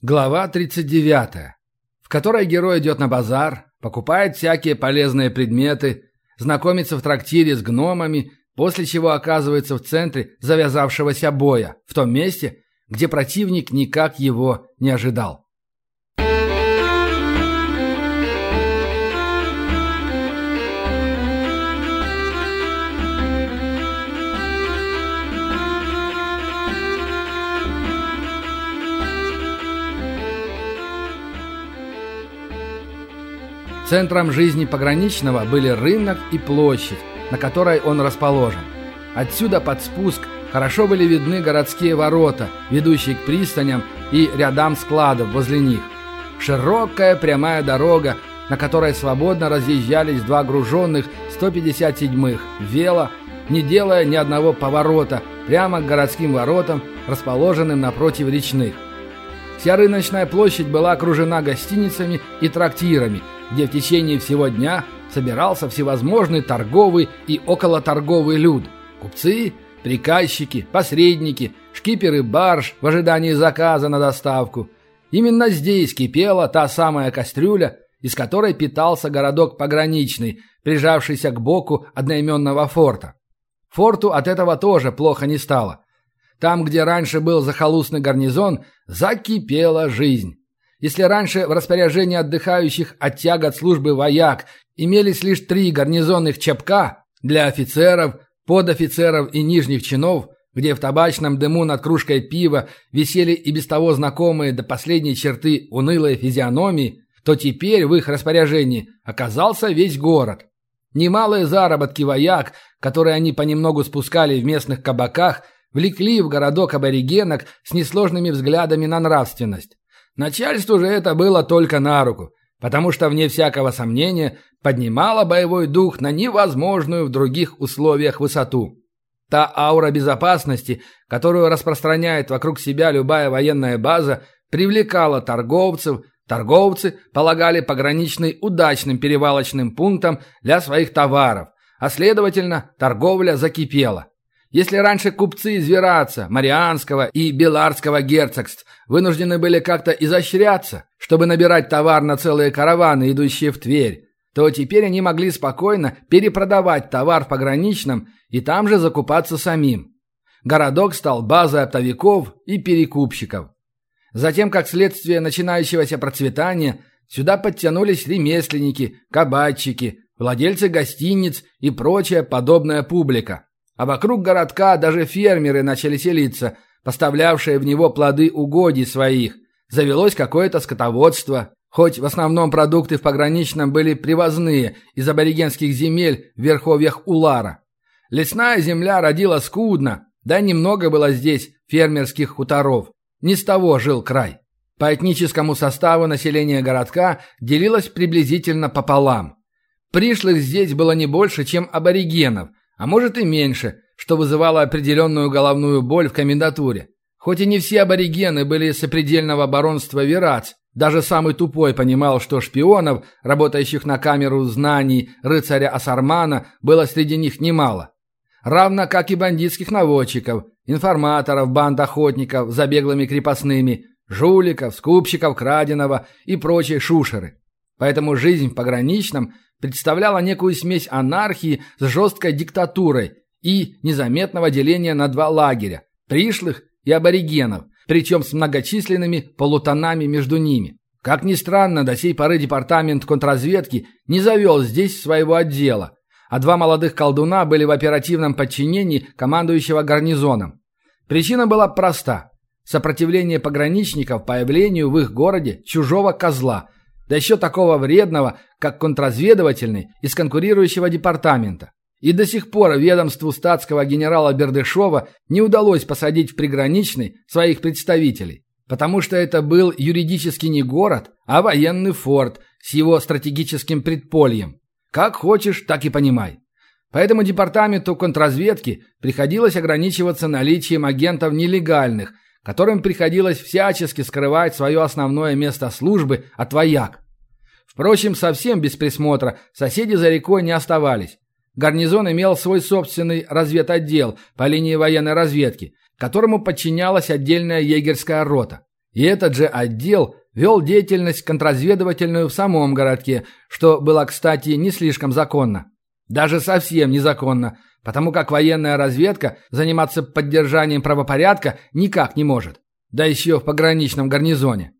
Глава 39, в которой герой идет на базар, покупает всякие полезные предметы, знакомится в трактире с гномами, после чего оказывается в центре завязавшегося боя, в том месте, где противник никак его не ожидал. Центром жизни пограничного были рынок и площадь, на которой он расположен. Отсюда под спуск хорошо были видны городские ворота, ведущие к пристаням и рядам складов возле них. Широкая прямая дорога, на которой свободно разъезжались два груженных 157-х «Вела», не делая ни одного поворота, прямо к городским воротам, расположенным напротив речных. Вся рыночная площадь была окружена гостиницами и трактирами – где в течение всего дня собирался всевозможный торговый и околоторговый люд. Купцы, приказчики, посредники, шкиперы барж в ожидании заказа на доставку. Именно здесь кипела та самая кастрюля, из которой питался городок пограничный, прижавшийся к боку одноименного форта. Форту от этого тоже плохо не стало. Там, где раньше был захолустный гарнизон, закипела жизнь. Если раньше в распоряжении отдыхающих от тягот службы вояк имелись лишь три гарнизонных чепка для офицеров, подофицеров и нижних чинов, где в табачном дыму над кружкой пива висели и без того знакомые до последней черты унылые физиономии, то теперь в их распоряжении оказался весь город. Немалые заработки вояк, которые они понемногу спускали в местных кабаках, влекли в городок аборигенок с несложными взглядами на нравственность. Начальству же это было только на руку, потому что, вне всякого сомнения, поднимало боевой дух на невозможную в других условиях высоту. Та аура безопасности, которую распространяет вокруг себя любая военная база, привлекала торговцев, торговцы полагали пограничный удачным перевалочным пунктом для своих товаров, а следовательно, торговля закипела. Если раньше купцы из Вераца, Марианского и Беларского герцогств вынуждены были как-то изощряться, чтобы набирать товар на целые караваны, идущие в Тверь, то теперь они могли спокойно перепродавать товар в пограничном и там же закупаться самим. Городок стал базой оптовиков и перекупщиков. Затем, как следствие начинающегося процветания, сюда подтянулись ремесленники, кабачики, владельцы гостиниц и прочая подобная публика. А вокруг городка даже фермеры начали селиться, поставлявшие в него плоды угодий своих. Завелось какое-то скотоводство. Хоть в основном продукты в пограничном были привозные из аборигенских земель в верховьях Улара. Лесная земля родила скудно, да немного было здесь фермерских хуторов. Не с того жил край. По этническому составу населения городка делилось приблизительно пополам. Пришлых здесь было не больше, чем аборигенов, а может и меньше, что вызывало определенную головную боль в комендатуре. Хоть и не все аборигены были сопредельного баронства Верац, даже самый тупой понимал, что шпионов, работающих на камеру знаний рыцаря Асармана, было среди них немало. Равно как и бандитских наводчиков, информаторов, банд охотников за крепостными, жуликов, скупщиков краденого и прочие шушеры. Поэтому жизнь в пограничном представляла некую смесь анархии с жесткой диктатурой и незаметного деления на два лагеря – пришлых и аборигенов, причем с многочисленными полутонами между ними. Как ни странно, до сей поры департамент контрразведки не завел здесь своего отдела, а два молодых колдуна были в оперативном подчинении командующего гарнизоном. Причина была проста – сопротивление пограничников появлению в их городе чужого козла – да еще такого вредного, как контрразведывательный из конкурирующего департамента. И до сих пор ведомству статского генерала Бердышева не удалось посадить в приграничный своих представителей, потому что это был юридически не город, а военный форт с его стратегическим предпольем. Как хочешь, так и понимай. Поэтому департаменту контрразведки приходилось ограничиваться наличием агентов нелегальных – которым приходилось всячески скрывать свое основное место службы от вояк. Впрочем, совсем без присмотра соседи за рекой не оставались. Гарнизон имел свой собственный разведотдел по линии военной разведки, которому подчинялась отдельная егерская рота. И этот же отдел вел деятельность контрразведывательную в самом городке, что было, кстати, не слишком законно. Даже совсем незаконно, потому как военная разведка заниматься поддержанием правопорядка никак не может. Да еще в пограничном гарнизоне.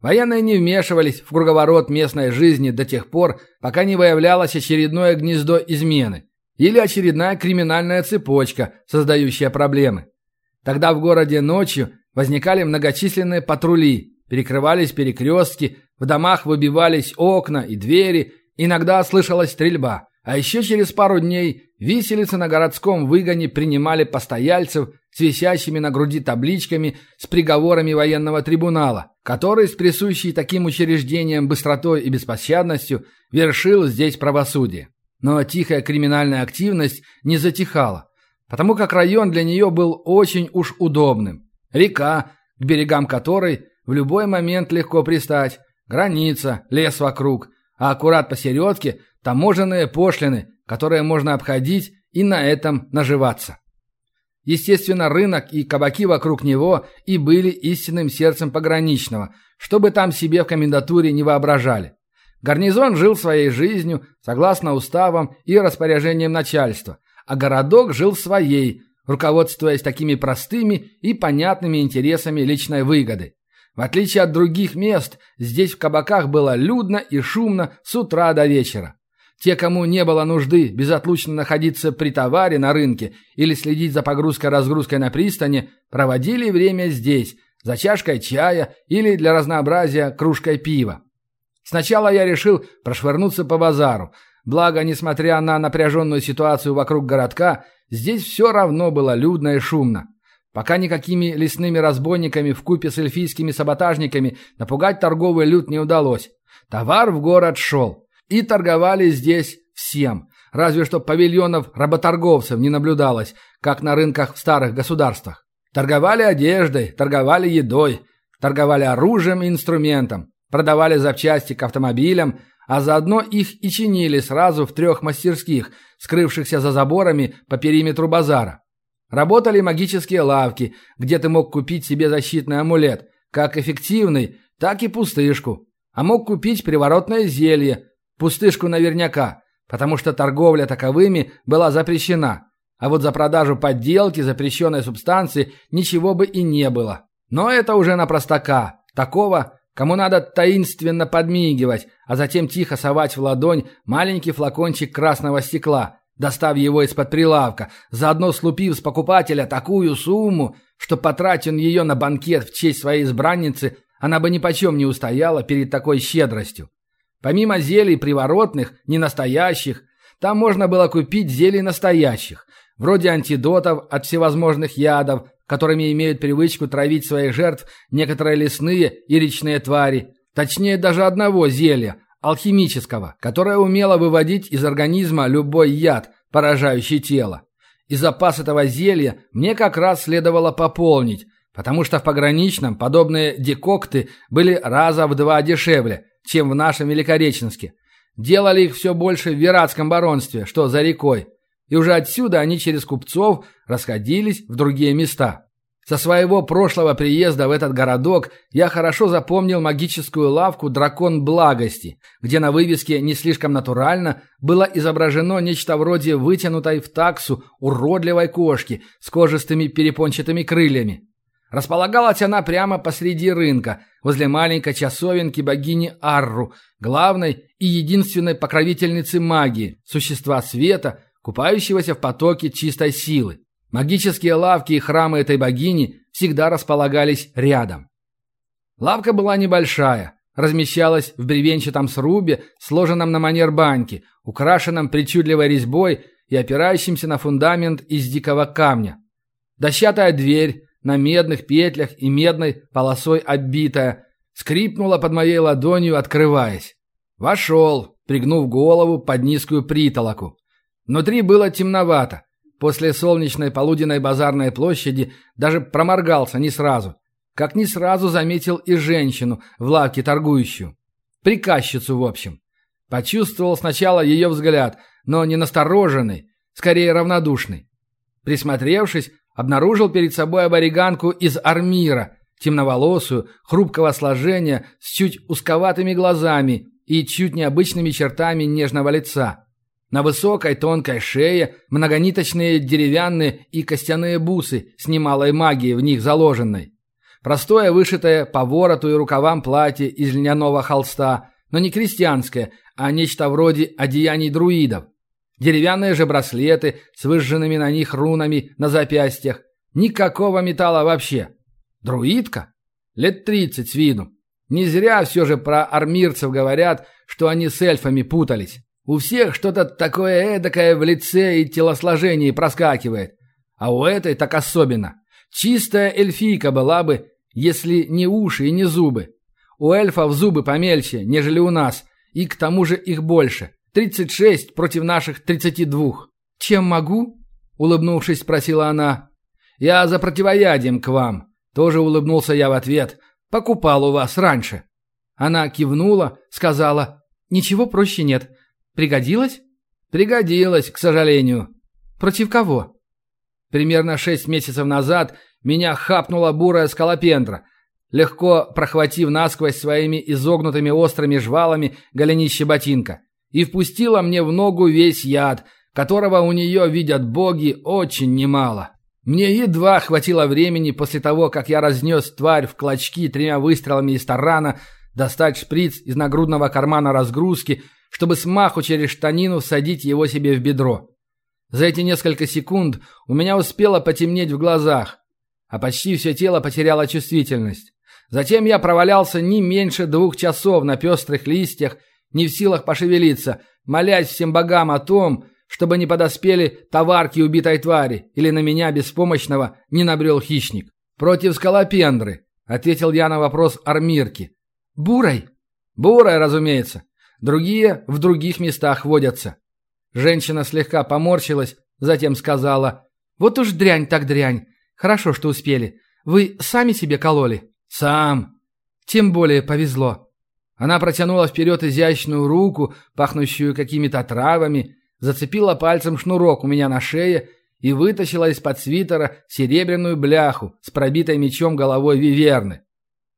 Военные не вмешивались в круговорот местной жизни до тех пор, пока не выявлялось очередное гнездо измены или очередная криминальная цепочка, создающая проблемы. Тогда в городе ночью возникали многочисленные патрули, перекрывались перекрестки, в домах выбивались окна и двери, иногда слышалась стрельба. А еще через пару дней виселицы на городском выгоне принимали постояльцев с висящими на груди табличками с приговорами военного трибунала, который с присущей таким учреждениям быстротой и беспощадностью вершил здесь правосудие. Но тихая криминальная активность не затихала, потому как район для нее был очень уж удобным. Река, к берегам которой в любой момент легко пристать, граница, лес вокруг, а аккурат посередке таможенные пошлины, которые можно обходить и на этом наживаться. Естественно, рынок и кабаки вокруг него и были истинным сердцем пограничного, чтобы там себе в комендатуре не воображали. Гарнизон жил своей жизнью, согласно уставам и распоряжениям начальства, а городок жил своей, руководствуясь такими простыми и понятными интересами личной выгоды. В отличие от других мест, здесь в кабаках было людно и шумно с утра до вечера. Те, кому не было нужды безотлучно находиться при товаре на рынке или следить за погрузкой-разгрузкой на пристани, проводили время здесь, за чашкой чая или для разнообразия кружкой пива. Сначала я решил прошвырнуться по базару, благо, несмотря на напряженную ситуацию вокруг городка, здесь все равно было людно и шумно. Пока никакими лесными разбойниками в купе с эльфийскими саботажниками напугать торговый люд не удалось. Товар в город шел. И торговали здесь всем. Разве что павильонов работорговцев не наблюдалось, как на рынках в старых государствах. Торговали одеждой, торговали едой, торговали оружием и инструментом, продавали запчасти к автомобилям, а заодно их и чинили сразу в трех мастерских, скрывшихся за заборами по периметру базара. Работали магические лавки, где ты мог купить себе защитный амулет, как эффективный, так и пустышку. А мог купить приворотное зелье, Пустышку наверняка, потому что торговля таковыми была запрещена. А вот за продажу подделки запрещенной субстанции ничего бы и не было. Но это уже на простака. Такого, кому надо таинственно подмигивать, а затем тихо совать в ладонь маленький флакончик красного стекла, достав его из-под прилавка, заодно слупив с покупателя такую сумму, что потратив он ее на банкет в честь своей избранницы, она бы ни почем не устояла перед такой щедростью. Помимо зелий приворотных, ненастоящих, там можно было купить зелий настоящих, вроде антидотов от всевозможных ядов, которыми имеют привычку травить своих жертв некоторые лесные и речные твари, точнее даже одного зелья, алхимического, которое умело выводить из организма любой яд, поражающий тело. И запас этого зелья мне как раз следовало пополнить, потому что в пограничном подобные декокты были раза в два дешевле, чем в нашем Великореченске. Делали их все больше в Виратском баронстве, что за рекой. И уже отсюда они через купцов расходились в другие места. Со своего прошлого приезда в этот городок я хорошо запомнил магическую лавку «Дракон благости», где на вывеске не слишком натурально было изображено нечто вроде вытянутой в таксу уродливой кошки с кожистыми перепончатыми крыльями. Располагалась она прямо посреди рынка, возле маленькой часовенки богини Арру, главной и единственной покровительницы магии, существа света, купающегося в потоке чистой силы. Магические лавки и храмы этой богини всегда располагались рядом. Лавка была небольшая, размещалась в бревенчатом срубе, сложенном на манер баньки, украшенном причудливой резьбой и опирающимся на фундамент из дикого камня. Дощатая дверь, на медных петлях и медной полосой оббитая, скрипнула под моей ладонью, открываясь. Вошел, пригнув голову под низкую притолоку. Внутри было темновато. После солнечной полуденной базарной площади даже проморгался не сразу. Как не сразу заметил и женщину в лавке торгующую. Приказчицу, в общем. Почувствовал сначала ее взгляд, но не настороженный, скорее равнодушный. Присмотревшись, обнаружил перед собой абориганку из Армира, темноволосую, хрупкого сложения, с чуть узковатыми глазами и чуть необычными чертами нежного лица. На высокой тонкой шее многониточные деревянные и костяные бусы с немалой магией в них заложенной. Простое вышитое по вороту и рукавам платье из льняного холста, но не крестьянское, а нечто вроде одеяний друидов. Деревянные же браслеты с выжженными на них рунами на запястьях. Никакого металла вообще. Друидка? Лет тридцать с виду. Не зря все же про армирцев говорят, что они с эльфами путались. У всех что-то такое эдакое в лице и телосложении проскакивает. А у этой так особенно. Чистая эльфийка была бы, если не уши и не зубы. У эльфов зубы помельче, нежели у нас, и к тому же их больше. 36 против наших 32. «Чем могу?» – улыбнувшись, спросила она. «Я за противоядием к вам». Тоже улыбнулся я в ответ. «Покупал у вас раньше». Она кивнула, сказала, «Ничего проще нет. Пригодилось?» «Пригодилось, к сожалению». «Против кого?» Примерно шесть месяцев назад меня хапнула бурая скалопендра, легко прохватив насквозь своими изогнутыми острыми жвалами голенище ботинка и впустила мне в ногу весь яд, которого у нее видят боги очень немало. Мне едва хватило времени после того, как я разнес тварь в клочки тремя выстрелами из тарана, достать шприц из нагрудного кармана разгрузки, чтобы смаху через штанину всадить его себе в бедро. За эти несколько секунд у меня успело потемнеть в глазах, а почти все тело потеряло чувствительность. Затем я провалялся не меньше двух часов на пестрых листьях не в силах пошевелиться, молясь всем богам о том, чтобы не подоспели товарки убитой твари или на меня беспомощного не набрел хищник. «Против скалопендры», — ответил я на вопрос Армирки. «Бурой?» «Бурой, разумеется. Другие в других местах водятся». Женщина слегка поморщилась, затем сказала, «Вот уж дрянь так дрянь. Хорошо, что успели. Вы сами себе кололи?» «Сам». «Тем более повезло. Она протянула вперед изящную руку, пахнущую какими-то травами, зацепила пальцем шнурок у меня на шее и вытащила из-под свитера серебряную бляху с пробитой мечом головой виверны.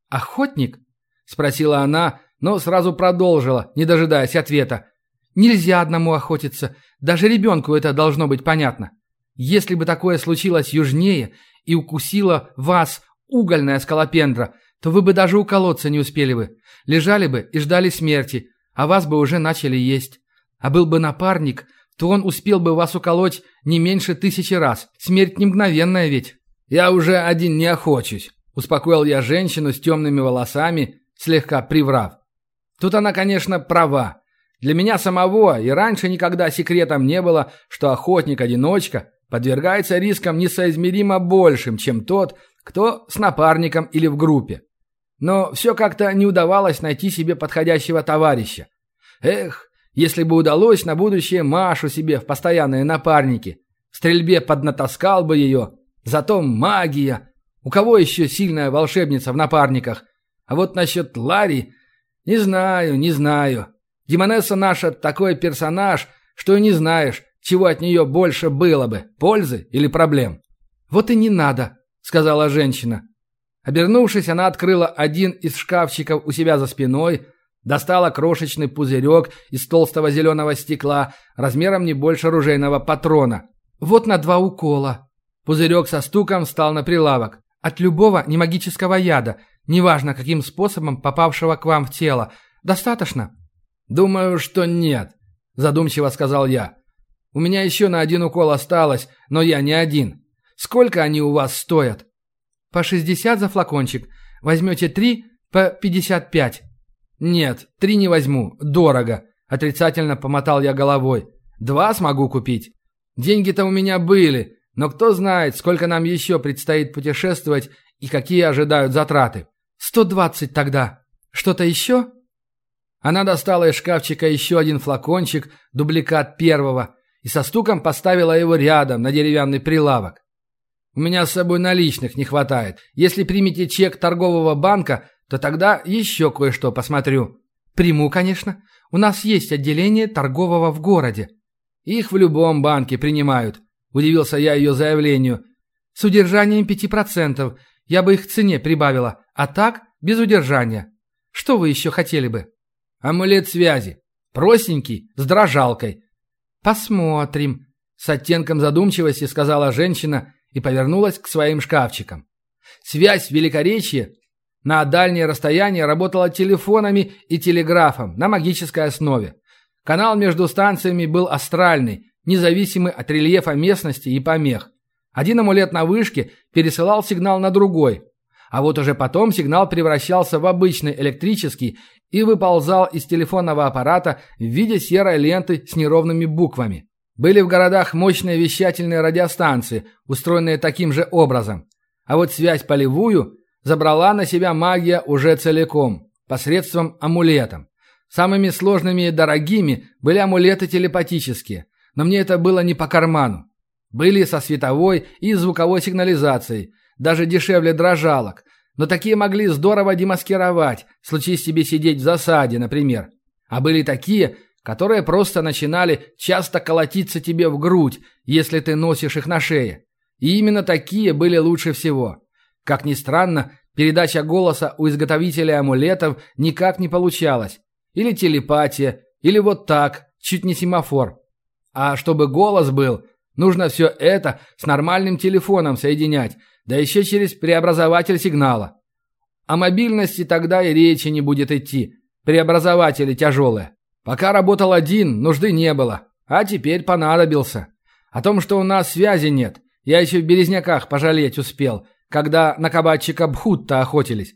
«Охотник?» — спросила она, но сразу продолжила, не дожидаясь ответа. «Нельзя одному охотиться, даже ребенку это должно быть понятно. Если бы такое случилось южнее и укусила вас угольная скалопендра, то вы бы даже уколоться не успели бы. Лежали бы и ждали смерти, а вас бы уже начали есть. А был бы напарник, то он успел бы вас уколоть не меньше тысячи раз. Смерть не мгновенная ведь. Я уже один не охочусь, успокоил я женщину с темными волосами, слегка приврав. Тут она, конечно, права. Для меня самого и раньше никогда секретом не было, что охотник-одиночка подвергается рискам несоизмеримо большим, чем тот, кто с напарником или в группе. Но все как-то не удавалось найти себе подходящего товарища. Эх, если бы удалось на будущее Машу себе в постоянные напарники. В стрельбе поднатаскал бы ее. Зато магия. У кого еще сильная волшебница в напарниках? А вот насчет Ларри... Не знаю, не знаю. Демонесса наша такой персонаж, что и не знаешь, чего от нее больше было бы, пользы или проблем. «Вот и не надо», — сказала женщина. Обернувшись, она открыла один из шкафчиков у себя за спиной, достала крошечный пузырек из толстого зеленого стекла размером не больше ружейного патрона. «Вот на два укола». Пузырек со стуком встал на прилавок. «От любого немагического яда, неважно каким способом попавшего к вам в тело. Достаточно?» «Думаю, что нет», – задумчиво сказал я. «У меня еще на один укол осталось, но я не один. Сколько они у вас стоят?» По 60 за флакончик. Возьмете три по 55. Нет, три не возьму. Дорого. Отрицательно помотал я головой. Два смогу купить. Деньги-то у меня были, но кто знает, сколько нам еще предстоит путешествовать и какие ожидают затраты. 120 тогда. Что-то еще? Она достала из шкафчика еще один флакончик, дубликат первого, и со стуком поставила его рядом на деревянный прилавок. У меня с собой наличных не хватает. Если примете чек торгового банка, то тогда еще кое-что посмотрю. Приму, конечно. У нас есть отделение торгового в городе. Их в любом банке принимают. Удивился я ее заявлению. С удержанием пяти процентов. Я бы их цене прибавила, а так, без удержания. Что вы еще хотели бы? Амулет связи. Простенький, с дрожалкой. Посмотрим. С оттенком задумчивости сказала женщина и повернулась к своим шкафчикам. Связь в Великоречье на дальнее расстояние работала телефонами и телеграфом на магической основе. Канал между станциями был астральный, независимый от рельефа местности и помех. Один амулет на вышке пересылал сигнал на другой, а вот уже потом сигнал превращался в обычный электрический и выползал из телефонного аппарата в виде серой ленты с неровными буквами. Были в городах мощные вещательные радиостанции, устроенные таким же образом. А вот связь полевую забрала на себя магия уже целиком, посредством амулетов. Самыми сложными и дорогими были амулеты телепатические, но мне это было не по карману. Были со световой и звуковой сигнализацией, даже дешевле дрожалок, но такие могли здорово демаскировать, случись тебе сидеть в засаде, например. А были такие, которые просто начинали часто колотиться тебе в грудь, если ты носишь их на шее. И именно такие были лучше всего. Как ни странно, передача голоса у изготовителя амулетов никак не получалась. Или телепатия, или вот так, чуть не семафор. А чтобы голос был, нужно все это с нормальным телефоном соединять, да еще через преобразователь сигнала. О мобильности тогда и речи не будет идти. Преобразователи тяжелые. Пока работал один, нужды не было. А теперь понадобился. О том, что у нас связи нет, я еще в Березняках пожалеть успел, когда на кабачика Бхутта охотились.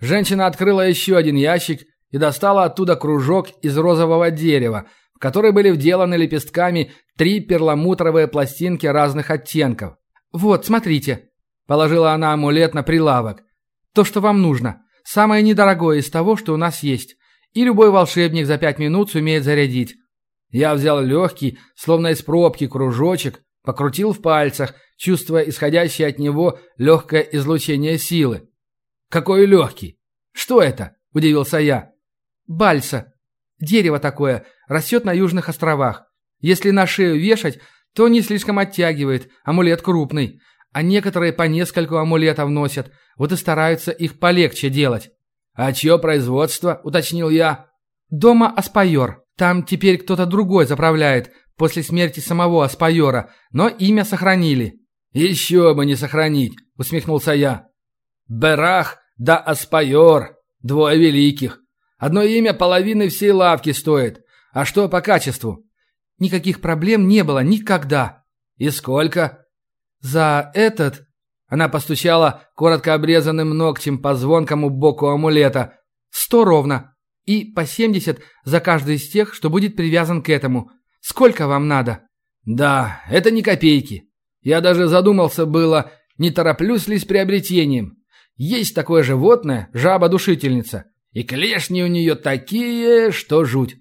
Женщина открыла еще один ящик и достала оттуда кружок из розового дерева, в который были вделаны лепестками три перламутровые пластинки разных оттенков. «Вот, смотрите», – положила она амулет на прилавок. «То, что вам нужно. Самое недорогое из того, что у нас есть. И любой волшебник за пять минут сумеет зарядить». Я взял легкий, словно из пробки, кружочек, покрутил в пальцах, чувствуя исходящее от него легкое излучение силы. «Какой легкий? Что это?» – удивился я. «Бальса. Дерево такое, растет на Южных островах. Если на шею вешать, то не слишком оттягивает, амулет крупный. А некоторые по нескольку амулетов носят, вот и стараются их полегче делать. «А чье производство?» – уточнил я. «Дома Аспайор. Там теперь кто-то другой заправляет, после смерти самого Аспайора, но имя сохранили». «Еще бы не сохранить!» – усмехнулся я. «Берах да Аспайор. Двое великих. Одно имя половины всей лавки стоит. А что по качеству?» Никаких проблем не было никогда. И сколько? За этот... Она постучала коротко обрезанным ногтем по звонкому боку амулета. Сто ровно. И по семьдесят за каждый из тех, что будет привязан к этому. Сколько вам надо? Да, это не копейки. Я даже задумался было, не тороплюсь ли с приобретением. Есть такое животное, жаба-душительница. И клешни у нее такие, что жуть.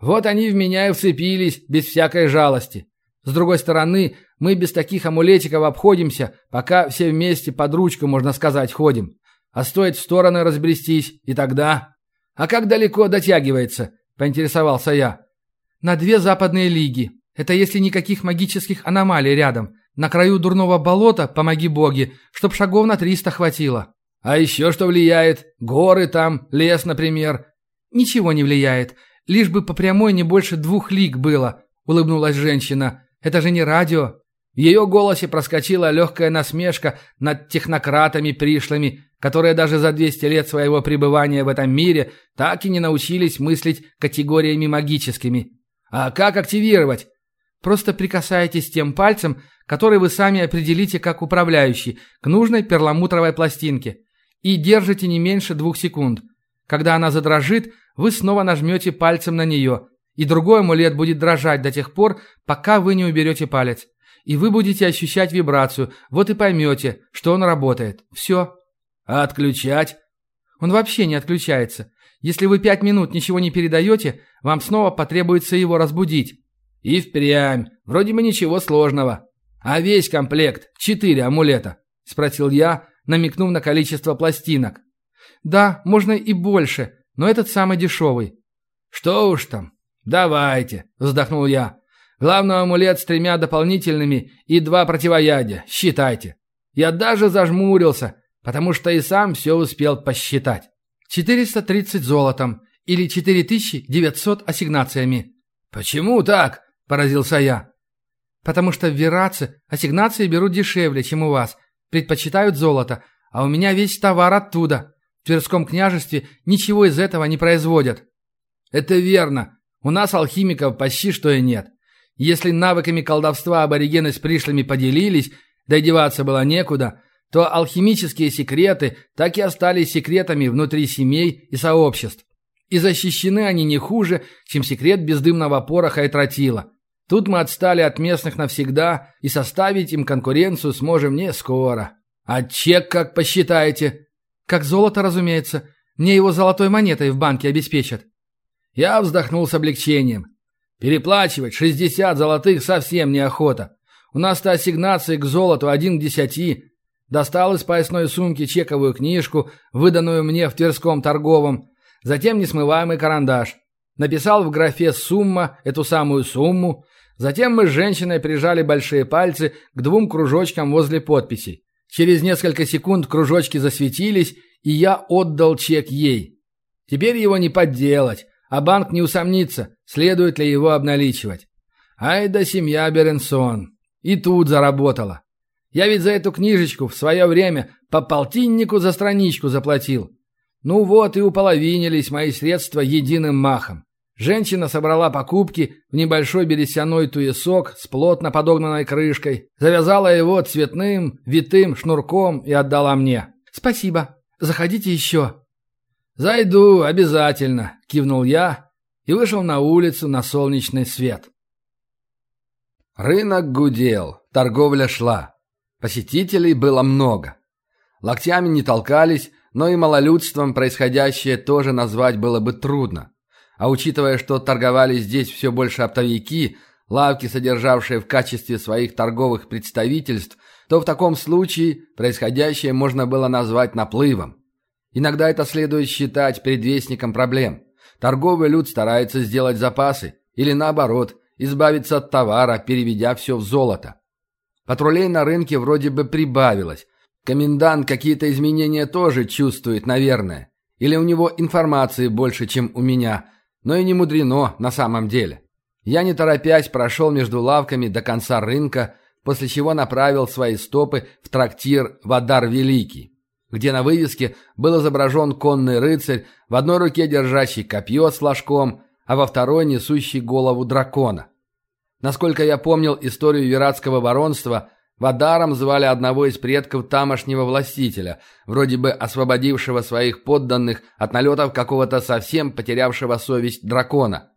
Вот они в меня и вцепились, без всякой жалости. С другой стороны, мы без таких амулетиков обходимся, пока все вместе под ручку, можно сказать, ходим. А стоит в стороны разбрестись, и тогда... А как далеко дотягивается? Поинтересовался я. На две западные лиги. Это если никаких магических аномалий рядом. На краю дурного болота, помоги боги, чтоб шагов на триста хватило. А еще что влияет? Горы там, лес, например. Ничего не влияет. Лишь бы по прямой не больше двух лиг было, улыбнулась женщина. Это же не радио. В ее голосе проскочила легкая насмешка над технократами пришлыми, которые даже за 200 лет своего пребывания в этом мире так и не научились мыслить категориями магическими. А как активировать? Просто прикасаетесь тем пальцем, который вы сами определите как управляющий, к нужной перламутровой пластинке. И держите не меньше двух секунд. Когда она задрожит, вы снова нажмете пальцем на нее, и другой амулет будет дрожать до тех пор, пока вы не уберете палец. И вы будете ощущать вибрацию, вот и поймете, что он работает. Все. А отключать? Он вообще не отключается. Если вы пять минут ничего не передаете, вам снова потребуется его разбудить. И впрямь. Вроде бы ничего сложного. А весь комплект, четыре амулета? Спросил я, намекнув на количество пластинок. Да, можно и больше, но этот самый дешевый». «Что уж там. Давайте», — вздохнул я. «Главный амулет с тремя дополнительными и два противоядия. Считайте». Я даже зажмурился, потому что и сам все успел посчитать. 430 золотом или 4900 ассигнациями. «Почему так?» – поразился я. «Потому что в Вераце ассигнации берут дешевле, чем у вас. Предпочитают золото, а у меня весь товар оттуда. В Тверском княжестве ничего из этого не производят». «Это верно. У нас алхимиков почти что и нет. Если навыками колдовства аборигены с пришлыми поделились, да деваться было некуда, то алхимические секреты так и остались секретами внутри семей и сообществ. И защищены они не хуже, чем секрет бездымного пороха и тротила. Тут мы отстали от местных навсегда, и составить им конкуренцию сможем не скоро. А чек как посчитаете? Как золото, разумеется. Мне его золотой монетой в банке обеспечат. Я вздохнул с облегчением. Переплачивать 60 золотых совсем неохота. У нас-то ассигнации к золоту один к десяти. Достал из поясной сумки чековую книжку, выданную мне в Тверском торговом, затем несмываемый карандаш. Написал в графе «сумма» эту самую сумму. Затем мы с женщиной прижали большие пальцы к двум кружочкам возле подписей. Через несколько секунд кружочки засветились, и я отдал чек ей. Теперь его не подделать а банк не усомнится, следует ли его обналичивать. Ай да семья Беренсон. И тут заработала. Я ведь за эту книжечку в свое время по полтиннику за страничку заплатил. Ну вот и уполовинились мои средства единым махом. Женщина собрала покупки в небольшой бересяной туесок с плотно подогнанной крышкой, завязала его цветным, витым шнурком и отдала мне. «Спасибо. Заходите еще». «Зайду, обязательно», — кивнул я и вышел на улицу на солнечный свет. Рынок гудел, торговля шла. Посетителей было много. Локтями не толкались, но и малолюдством происходящее тоже назвать было бы трудно. А учитывая, что торговали здесь все больше оптовики, лавки, содержавшие в качестве своих торговых представительств, то в таком случае происходящее можно было назвать наплывом. Иногда это следует считать предвестником проблем. Торговый люд старается сделать запасы, или наоборот, избавиться от товара, переведя все в золото. Патрулей на рынке вроде бы прибавилось. Комендант какие-то изменения тоже чувствует, наверное. Или у него информации больше, чем у меня. Но и не мудрено на самом деле. Я не торопясь прошел между лавками до конца рынка, после чего направил свои стопы в трактир «Вадар Великий» где на вывеске был изображен конный рыцарь, в одной руке держащий копье с флажком, а во второй несущий голову дракона. Насколько я помнил историю вератского воронства, Вадаром звали одного из предков тамошнего властителя, вроде бы освободившего своих подданных от налетов какого-то совсем потерявшего совесть дракона.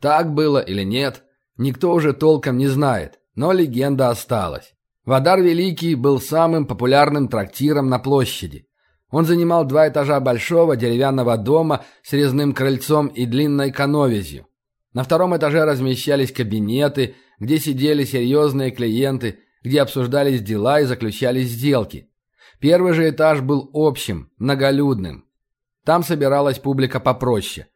Так было или нет, никто уже толком не знает, но легенда осталась. Вадар Великий был самым популярным трактиром на площади. Он занимал два этажа большого деревянного дома с резным крыльцом и длинной коновизью. На втором этаже размещались кабинеты, где сидели серьезные клиенты, где обсуждались дела и заключались сделки. Первый же этаж был общим, многолюдным. Там собиралась публика попроще.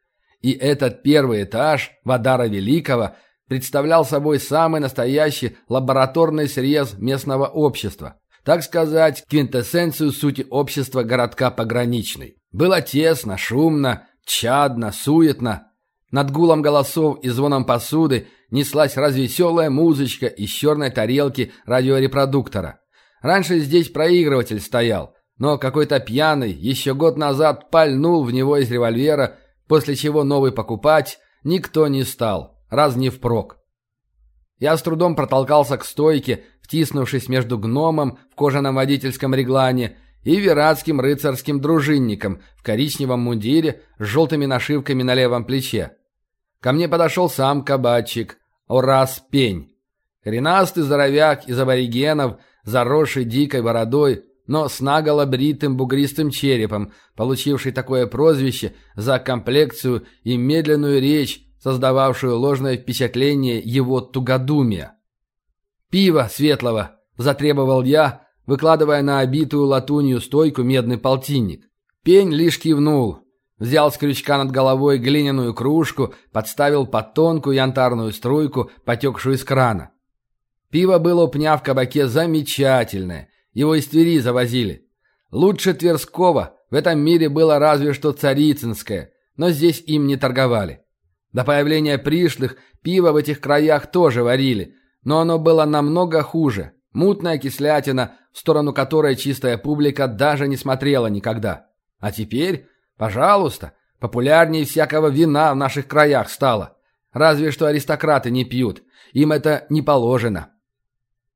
И этот первый этаж Вадара Великого – представлял собой самый настоящий лабораторный срез местного общества. Так сказать, квинтэссенцию сути общества городка пограничный. Было тесно, шумно, чадно, суетно. Над гулом голосов и звоном посуды неслась развеселая музычка из черной тарелки радиорепродуктора. Раньше здесь проигрыватель стоял, но какой-то пьяный еще год назад пальнул в него из револьвера, после чего новый покупать никто не стал раз не впрок. Я с трудом протолкался к стойке, втиснувшись между гномом в кожаном водительском реглане и вератским рыцарским дружинником в коричневом мундире с желтыми нашивками на левом плече. Ко мне подошел сам кабачик, Орас Пень. Коренастый здоровяк из аборигенов, заросший дикой бородой, но с наголо бритым бугристым черепом, получивший такое прозвище за комплекцию и медленную речь создававшую ложное впечатление его тугодумия. «Пиво светлого!» – затребовал я, выкладывая на обитую латунью стойку медный полтинник. Пень лишь кивнул, взял с крючка над головой глиняную кружку, подставил под тонкую янтарную струйку, потекшую из крана. Пиво было у пня в кабаке замечательное, его из Твери завозили. Лучше Тверского в этом мире было разве что Царицынское, но здесь им не торговали. До появления пришлых пиво в этих краях тоже варили, но оно было намного хуже. Мутная кислятина, в сторону которой чистая публика даже не смотрела никогда. А теперь, пожалуйста, популярнее всякого вина в наших краях стало. Разве что аристократы не пьют, им это не положено.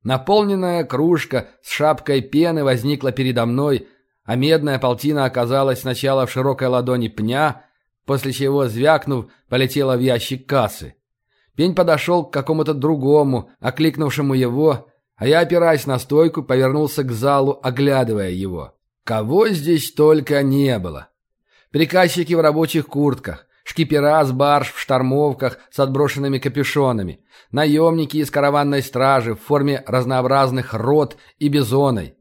Наполненная кружка с шапкой пены возникла передо мной, а медная полтина оказалась сначала в широкой ладони пня, после чего, звякнув, полетела в ящик кассы. Пень подошел к какому-то другому, окликнувшему его, а я, опираясь на стойку, повернулся к залу, оглядывая его. Кого здесь только не было. Приказчики в рабочих куртках, шкипера с барж в штормовках с отброшенными капюшонами, наемники из караванной стражи в форме разнообразных рот и бизоной.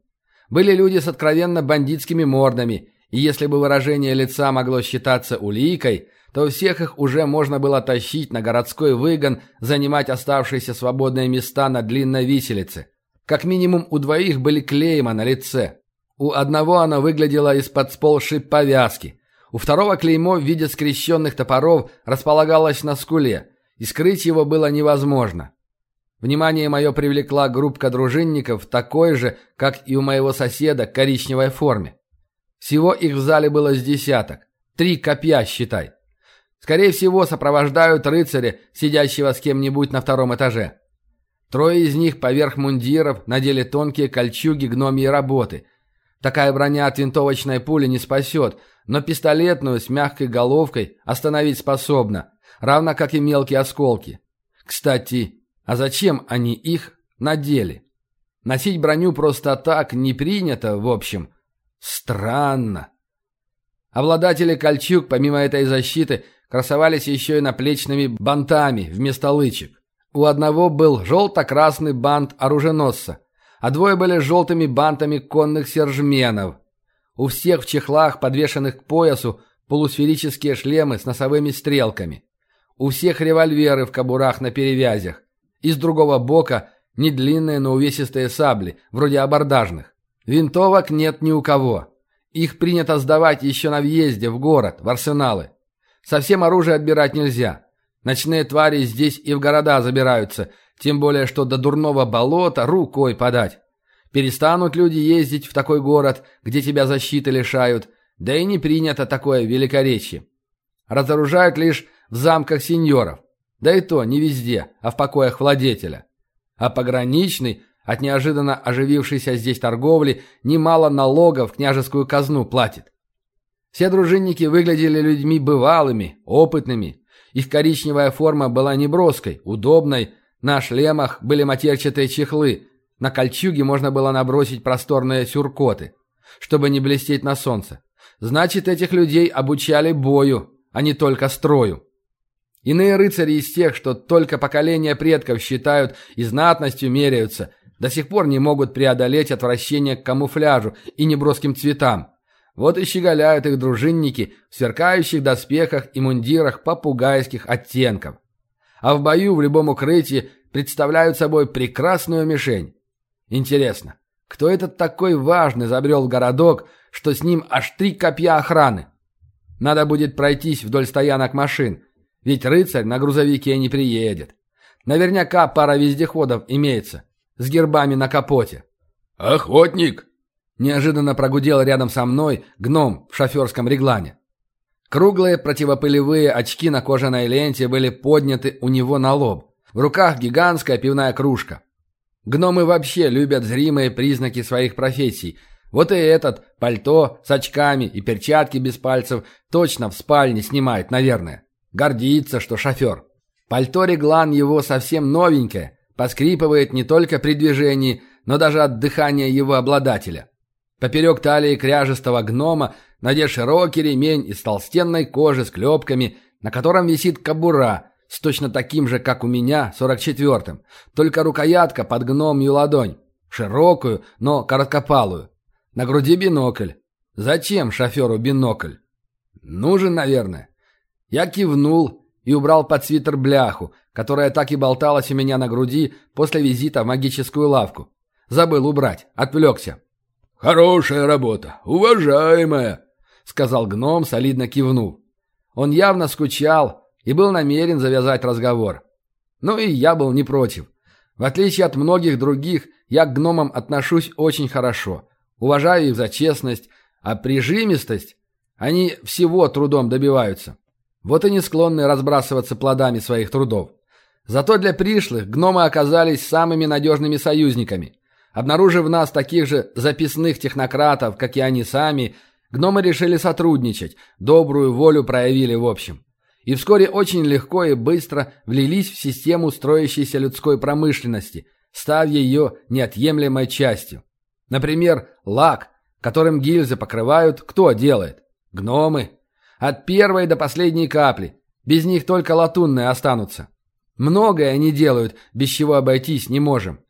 Были люди с откровенно бандитскими мордами, и если бы выражение лица могло считаться уликой, то всех их уже можно было тащить на городской выгон, занимать оставшиеся свободные места на длинной виселице. Как минимум у двоих были клейма на лице. У одного оно выглядело из-под сползшей повязки. У второго клеймо в виде скрещенных топоров располагалось на скуле, и скрыть его было невозможно. Внимание мое привлекла группка дружинников, такой же, как и у моего соседа, коричневой форме. Всего их в зале было с десяток. Три копья, считай. Скорее всего, сопровождают рыцаря, сидящего с кем-нибудь на втором этаже. Трое из них поверх мундиров надели тонкие кольчуги гномьей работы. Такая броня от винтовочной пули не спасет, но пистолетную с мягкой головкой остановить способна, равно как и мелкие осколки. Кстати, а зачем они их надели? Носить броню просто так не принято, в общем. Странно. Обладатели кольчуг, помимо этой защиты, красовались еще и наплечными бантами вместо лычек. У одного был желто-красный бант оруженосца, а двое были желтыми бантами конных сержменов. У всех в чехлах, подвешенных к поясу, полусферические шлемы с носовыми стрелками. У всех револьверы в кобурах на перевязях. И с другого бока не длинные, но увесистые сабли, вроде абордажных. Винтовок нет ни у кого. Их принято сдавать еще на въезде в город, в арсеналы. Совсем оружие отбирать нельзя. Ночные твари здесь и в города забираются, тем более, что до дурного болота рукой подать. Перестанут люди ездить в такой город, где тебя защиты лишают, да и не принято такое великоречие. Разоружают лишь в замках сеньоров. Да и то не везде, а в покоях владетеля. А пограничный, от неожиданно оживившейся здесь торговли, немало налогов княжескую казну платит. Все дружинники выглядели людьми бывалыми, опытными. Их коричневая форма была неброской, удобной. На шлемах были матерчатые чехлы. На кольчуге можно было набросить просторные сюркоты, чтобы не блестеть на солнце. Значит, этих людей обучали бою, а не только строю. Иные рыцари из тех, что только поколения предков считают и знатностью меряются, до сих пор не могут преодолеть отвращение к камуфляжу и неброским цветам. Вот и щеголяют их дружинники в сверкающих доспехах и мундирах попугайских оттенков. А в бою в любом укрытии представляют собой прекрасную мишень. Интересно, кто этот такой важный забрел в городок, что с ним аж три копья охраны? Надо будет пройтись вдоль стоянок машин, ведь рыцарь на грузовике не приедет. Наверняка пара вездеходов имеется, с гербами на капоте. «Охотник!» Неожиданно прогудел рядом со мной гном в шоферском реглане. Круглые противопылевые очки на кожаной ленте были подняты у него на лоб. В руках гигантская пивная кружка. Гномы вообще любят зримые признаки своих профессий. Вот и этот, пальто с очками и перчатки без пальцев, точно в спальне снимает, наверное. Гордится, что шофер. Пальто реглан его совсем новенькое, поскрипывает не только при движении, но даже от дыхания его обладателя. Поперек талии кряжестого гнома надет широкий ремень из толстенной кожи с клепками, на котором висит кобура с точно таким же, как у меня, 44-м. Только рукоятка под гномью ладонь. Широкую, но короткопалую. На груди бинокль. Зачем шоферу бинокль? Нужен, наверное. Я кивнул и убрал под свитер бляху, которая так и болталась у меня на груди после визита в магическую лавку. Забыл убрать, отвлекся. Хорошая работа, уважаемая, сказал гном, солидно кивнув. Он явно скучал и был намерен завязать разговор. Ну и я был не против. В отличие от многих других, я к гномам отношусь очень хорошо. Уважаю их за честность, а прижимистость они всего трудом добиваются. Вот и не склонны разбрасываться плодами своих трудов. Зато для пришлых гномы оказались самыми надежными союзниками. Обнаружив нас таких же записных технократов, как и они сами, гномы решили сотрудничать, добрую волю проявили в общем. И вскоре очень легко и быстро влились в систему строящейся людской промышленности, став ее неотъемлемой частью. Например, лак, которым гильзы покрывают, кто делает? Гномы. От первой до последней капли. Без них только латунные останутся. Многое они делают, без чего обойтись не можем.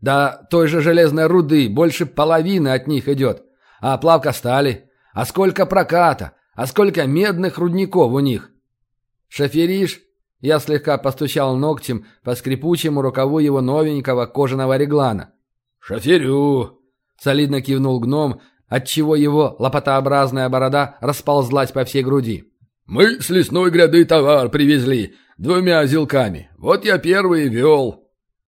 Да той же железной руды больше половины от них идет. А плавка стали? А сколько проката? А сколько медных рудников у них? Шоферишь? Я слегка постучал ногтем по скрипучему рукаву его новенького кожаного реглана. «Шоферю!» — солидно кивнул гном, отчего его лопатообразная борода расползлась по всей груди. «Мы с лесной гряды товар привезли, двумя озелками. Вот я первый вел».